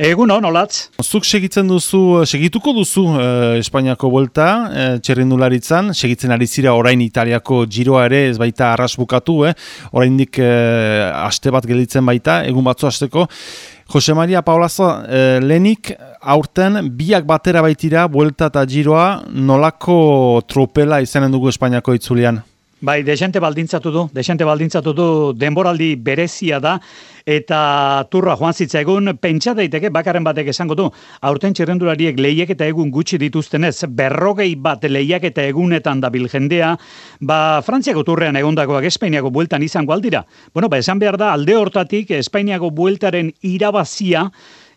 Egun hon, olatz. Zuk segitzen duzu, segituko duzu eh, Espainiako bolta, eh, txerrindularitzan, segitzen ari zira orain Italiako giroa ere ez baita arras bukatu, eh? orain dik eh, aste bat gelditzen baita, egun batzu asteko. Jose Maria Paulazo, eh, lenik aurten biak batera baitira, buelta eta giroa, nolako tropela izanen dugu Espainiako itzulian? Bai, desente baldintzatu du, desente baldintzatu du denboraldi berezia da, eta turra joan egun, pentsa daiteke bakarren batek esango du, aurten txerrendulariek lehiak eta egun gutxi dituztenez, berrogei bat lehiak eta egunetan da jendea, ba, Frantziako turrean egondakoak Espainiako bueltan izango aldira. Bueno, ba, esan behar da, alde hortatik, Espainiako bueltaren irabazia,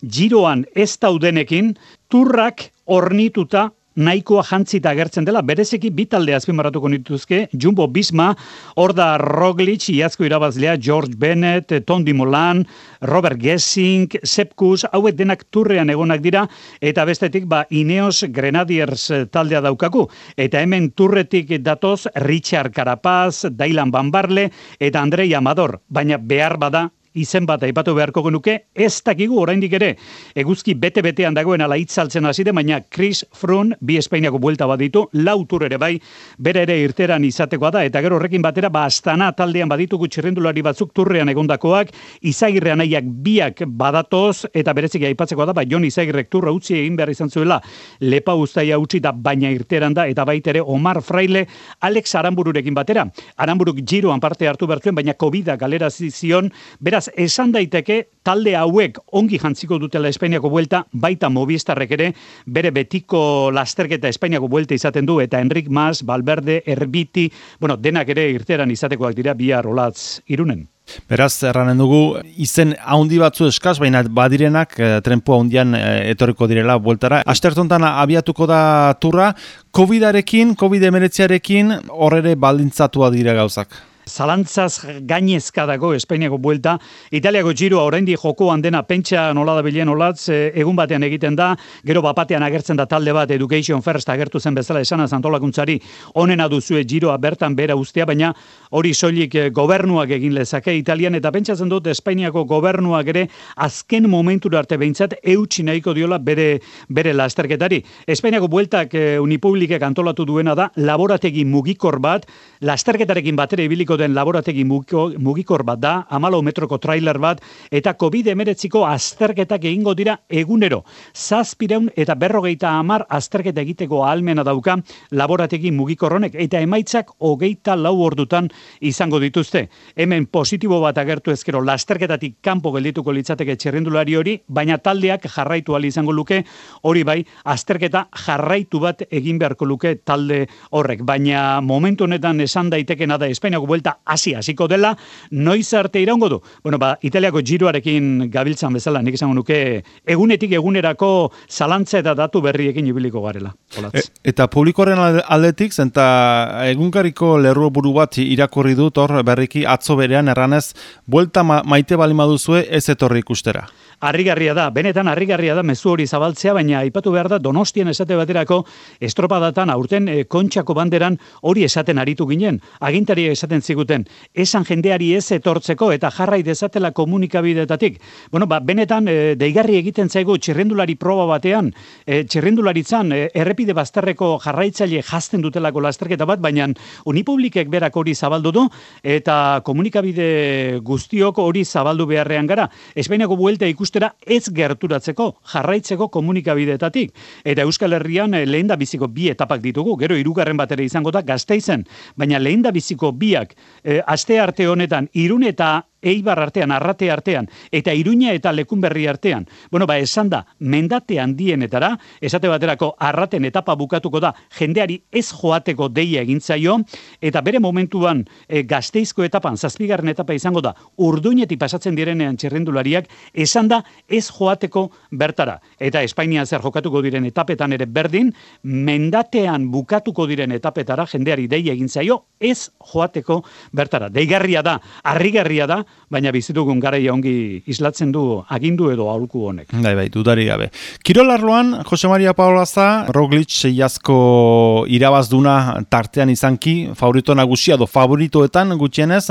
giroan ez daudenekin, turrak ornituta nahikoa jantzita agertzen dela, berezeki bitalde azpimarratuko nituzke, Jumbo Bisma, hor da Roglic, iazko irabazlea, George Bennett, Tondi Molan, Robert Gessing, Sepkus, hauek denak turrean egonak dira, eta bestetik ba Ineos Grenadiers taldea daukaku, eta hemen turretik datoz Richard Carapaz, Dailan Bambarle, eta Andrei Amador, baina behar bada izen bat aipatu beharko genuke, ez dakigu oraindik ere, eguzki bete-betean dagoen ala itzaltzen hasi baina Chris Froome, bi Espainiako buelta bat ditu, lautur ere bai, bere ere irteran izatekoa da, eta gero horrekin batera, ba, astana taldean baditugu txirrendulari batzuk turrean egondakoak, izagirrean aiak biak badatoz, eta berezik aipatzeko da, ba, Jon izagirrek turra utzi egin behar izan zuela, lepa ustaia utzi da, baina irteran da, eta baitere Omar Fraile, Alex Arambururekin batera. Aramburuk giroan parte hartu bertzuen, baina COVID-a galera zizion, beraz, esan daiteke talde hauek ongi jantziko dutela Espainiako buelta, baita Movistarrek ere bere betiko lasterketa Espainiako buelta izaten du, eta Enrik Mas, Balberde, Erbiti, bueno, denak ere irteran izatekoak dira bi rolatz irunen. Beraz, erranen dugu, izen haundi batzu eskaz, baina badirenak e, trenpo haundian e, etorriko direla bueltara. Astertontan abiatuko da turra, COVID-arekin, COVID-19arekin horre baldintzatua dire gauzak zalantzaz gainezka dago Espainiako buelta. Italiako girua oraindik joko handena pentsa nola da bilen olatz, e, egun batean egiten da, gero bapatean agertzen da talde bat Education First agertu zen bezala esana antolakuntzari onena duzue giroa bertan bera ustea, baina hori soilik e, gobernuak egin lezake Italian, eta pentsatzen dut Espainiako gobernuak ere azken momentura arte behintzat eutxi nahiko diola bere, bere lasterketari. Espainiako bueltak e, unipublikek antolatu duena da, laborategi mugikor bat, lasterketarekin batera ibiliko den laborategi mugikor bat da, amalo metroko trailer bat, eta COVID-19ko azterketak egingo dira egunero. Zazpireun eta berrogeita amar azterketa egiteko ahalmena dauka laborategi mugikorronek, eta emaitzak hogeita lau ordutan izango dituzte. Hemen positibo bat agertu ezkero lasterketatik kanpo geldituko litzateke txerrendulari hori, baina taldeak jarraitu ali izango luke, hori bai, azterketa jarraitu bat egin beharko luke talde horrek. Baina momentu honetan esan daitekena da Espainiako buelta hasi hasiko dela, noiz arte iraungo du. Bueno, ba, Italiako giroarekin gabiltzan bezala, nik esango nuke, egunetik egunerako zalantza eta datu berriekin ibiliko garela. E, eta publikoren aldetik, zenta egunkariko lerru buru bat irakurri dut hor berriki atzo berean erranez, buelta ma, maite bali maduzue ez etorri ikustera. Arrigarria da, benetan arrigarria da mezu hori zabaltzea, baina aipatu behar da Donostian esate baterako estropadatan aurten e, kontxako banderan hori esaten aritu ginen. Agintari esaten ziguten, esan jendeari ez etortzeko eta jarrai dezatela komunikabidetatik. Bueno, ba, benetan e, deigarri egiten zaigu txirrendulari proba batean, e, txirrendularitzan e, errepide bazterreko jarraitzaile jazten dutelako lasterketa bat, baina unipublikek berak hori zabaldu du eta komunikabide guztiok hori zabaldu beharrean gara. Espainiako buelta ikusten ikustera ez gerturatzeko jarraitzeko komunikabideetatik. Eta Euskal Herrian eh, lehen da biziko bi etapak ditugu, gero irugarren batera izango da gazteizen, baina lehen da biziko biak e, aste arte honetan irun eta Eibar artean, Arrate artean, eta Iruña eta Lekunberri artean. Bueno, ba, esan da, mendate handienetara, esate baterako Arraten etapa bukatuko da, jendeari ez joateko deia egintzaio, eta bere momentuan e, gazteizko etapan, zazpigarren etapa izango da, urduinetik pasatzen direnean txerrendulariak, esan da ez joateko bertara. Eta Espainia zer jokatuko diren etapetan ere berdin, mendatean bukatuko diren etapetara, jendeari deia egintzaio, ez joateko bertara. Deigarria da, harrigarria da, baina bizitugun garaia ongi islatzen du agindu edo aholku honek. Bai, bai, dudari gabe. Kirolarloan, Jose Maria Paolaza, Roglic seiazko irabazduna tartean izanki, favorito nagusia do favoritoetan gutxienez,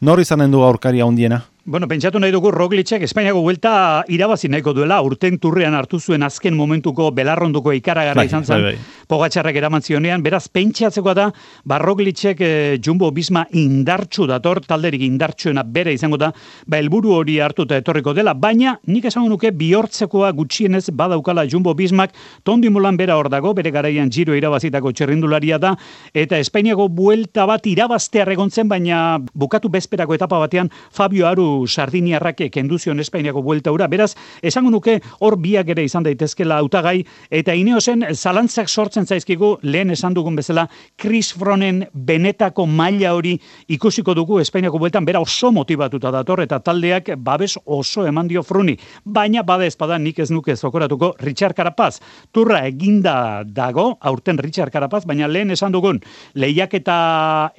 nor izanen du aurkaria hondiena? Bueno, pentsatu nahi dugu Roglicek Espainiako vuelta irabazi nahiko duela, urten turrean hartu zuen azken momentuko belarronduko ikaragarra bai, izan zen, bai, bai. pogatxarrak eraman zionean, beraz, pentsatzekoa da, ba Roglicek eh, Jumbo Bisma indartsu dator, talderik indartsuena bere izango da, ba helburu hori hartuta etorriko dela, baina nik esango nuke bihortzekoa gutxienez badaukala Jumbo Bismak, tondi mulan bera hor dago, bere garaian giro irabazitako txerrindularia da, eta Espainiako vuelta bat irabaztea egontzen, baina bukatu bezperako etapa batean Fabio Aru Sardiniarrak kenduzion Espainiako buelta ura. Beraz, esango nuke hor biak ere izan daitezkela hautagai eta ineosen zalantzak sortzen zaizkigu lehen esan dugun bezala Chris Fronen benetako maila hori ikusiko dugu Espainiako bueltan bera oso motivatuta dator eta taldeak babes oso eman dio Fruni. Baina bada espada nik ez nuke zokoratuko Richard Carapaz. Turra eginda dago, aurten Richard Carapaz, baina lehen esan dugun lehiak eta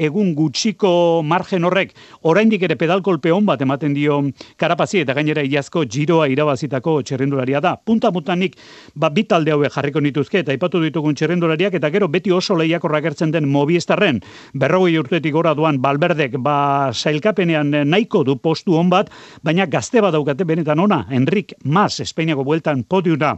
egun gutxiko margen horrek oraindik ere pedalkolpe hon bat ematen ematen dio karapazi eta gainera iazko giroa irabazitako txerrendularia da. Punta mutanik ba, bitalde hauek jarriko nituzke eta ipatu ditugun txerrendulariak eta gero beti oso lehiakorra gertzen den mobiestarren berrogei urtetik gora duan balberdek ba sailkapenean nahiko du postu hon bat, baina gazte badaukate benetan ona, Enrik Mas, Espainiako bueltan podiuna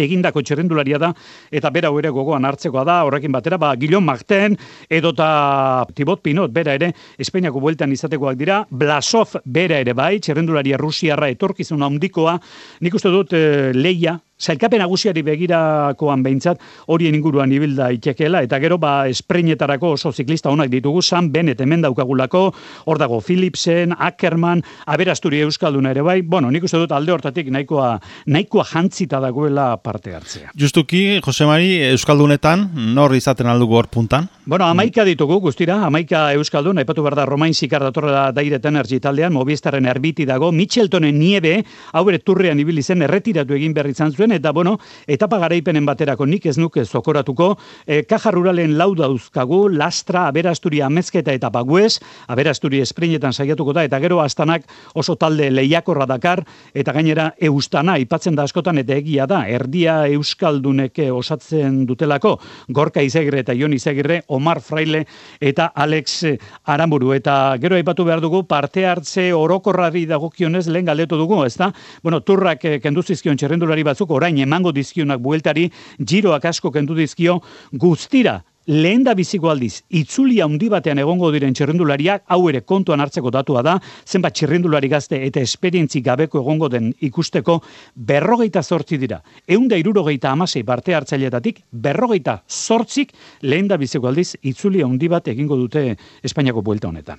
egindako txerrendularia da, eta bera ere gogoan hartzekoa da, horrekin batera, ba, Gilon Marten, edota Tibot Pinot, bera ere, Espainiako bueltan izatekoak dira, Blasov, bera ere bai, txerrendularia Rusiarra etorkizuna handikoa, nik uste dut e, leia, Zailkapen agusiari begirakoan behintzat horien inguruan ibilda itekeela, eta gero ba esprenetarako oso ziklista honak ditugu, San Benet hemen daukagulako, hor dago Philipsen, Ackerman, aberasturi euskalduna ere bai, bueno, nik uste dut alde hortatik nahikoa, nahikoa jantzita dagoela parte hartzea. Justuki, Jose Mari, euskaldunetan, nor izaten aldugu hor puntan? Bueno, amaika ditugu guztira, amaika euskaldun, aipatu behar da Romain Zikar datorra Dairet Energy taldean, Movistarren erbiti dago, Mitcheltonen niebe, hau ere turrean ibili zen, erretiratu egin behar izan zuen, eta bueno, etapa garaipenen baterako nik ez nuke zokoratuko, e, kaja ruralen lau dauzkagu, lastra, aberasturi amezketa eta baguez, aberasturi esprinetan saiatuko da, eta gero astanak oso talde lehiakorra dakar, eta gainera eustana, ipatzen da askotan, eta egia da, erdia euskalduneke osatzen dutelako, gorka izegre eta ion izegre, Omar Fraile eta Alex Aramburu, eta gero aipatu behar dugu, parte hartze orokorrari dagokionez lehen galdetu dugu, ez da? Bueno, turrak eh, kenduzizkion txerrendulari batzuk, orain emango dizkionak bueltari, giroak asko kendu dizkio, guztira lehen da biziko aldiz, itzulia handi batean egongo diren txerrendulariak, hau ere kontuan hartzeko datua da, zenbat txerrendulari gazte eta esperientzi gabeko egongo den ikusteko, berrogeita zortzi dira. Egun da irurogeita amasei parte hartzailetatik, berrogeita zortzik lehen da biziko aldiz, itzulia handi bat egingo dute Espainiako buelta honetan.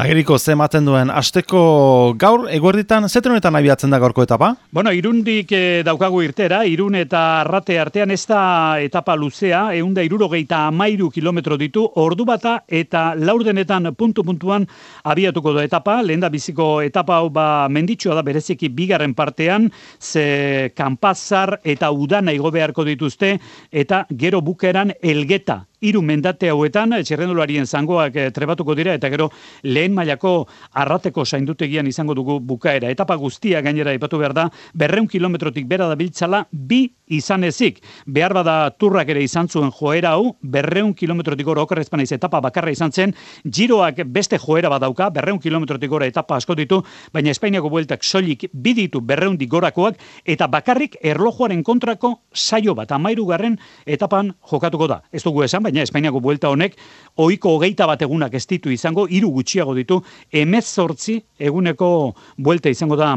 Ageriko, ze maten duen, asteko gaur, eguerditan, zeten honetan abiatzen da gaurko etapa? Bueno, irundik eh, daukagu irtera, irun eta arrate artean ez da etapa luzea, egun da irurogeita amairu kilometro ditu, ordu bata eta laurdenetan puntu-puntuan abiatuko da etapa, lehen da biziko etapa hau ba menditsua da bereziki bigarren partean, ze kanpazar eta udana igo beharko dituzte, eta gero bukeran elgeta hiru mendate hauetan txerrendularien zangoak eh, trebatuko dira eta gero lehen mailako arrateko zaindutegian izango dugu bukaera. Etapa guztia gainera ipatu behar da, berreun kilometrotik bera da biltzala, bi izan ezik. Behar bada turrak ere izan zuen joera hau, berreun kilometrotik gora okerrezpan etapa bakarra izan zen, giroak beste joera badauka, berreun kilometrotik gora etapa asko ditu, baina Espainiako bueltak soilik biditu berreun gorakoak, eta bakarrik erlojuaren kontrako saio bat, amairu garren etapan jokatuko da. Ez dugu esan, baina Espainiako buelta honek ohiko hogeita bat egunak ez ditu izango, hiru gutxiago ditu, emez sortzi eguneko buelta izango da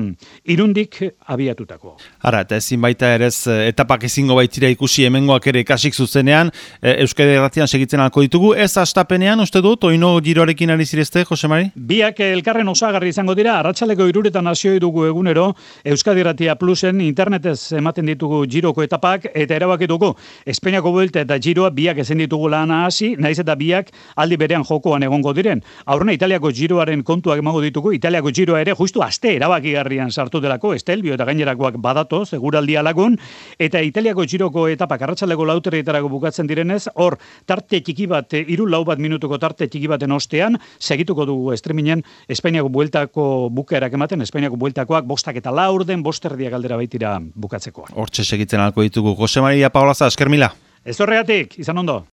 irundik abiatutako. Ara, eta ezin baita ere etapak ezingo baitzira ikusi hemengoak ere kasik zuzenean, e, Euskadi Erratian segitzen alko ditugu, ez astapenean, uste dut, oino giroarekin ari zirezte, Jose Mari? Biak elkarren osagarri izango dira, arratsaleko iruretan nazioi dugu egunero, Euskadi Erratia Plusen internetez ematen ditugu giroko etapak, eta erabaki dugu, Espainiako buelta eta giroa biak ezen ditugu lana hasi, naiz eta biak aldi berean jokoan egongo diren. Aurrena Italiako giroaren kontuak emango ditugu, Italiako giroa ere justu aste erabakigarrian sartu delako, Estelbio eta gainerakoak badato, seguraldia lagun, eta Italiako giroko etapa karratxaleko lauterrietarako bukatzen direnez, hor tarte txiki bat, iru lau bat minutuko tarte txiki baten ostean, segituko dugu estreminen Espainiako bueltako bukaerak ematen, Espainiako bueltakoak bostak eta laurden, bosterdiak aldera baitira bukatzekoa. Hortxe segitzen alko ditugu. Jose Maria Paolaza, eskermila. Ez horregatik, izan ondo.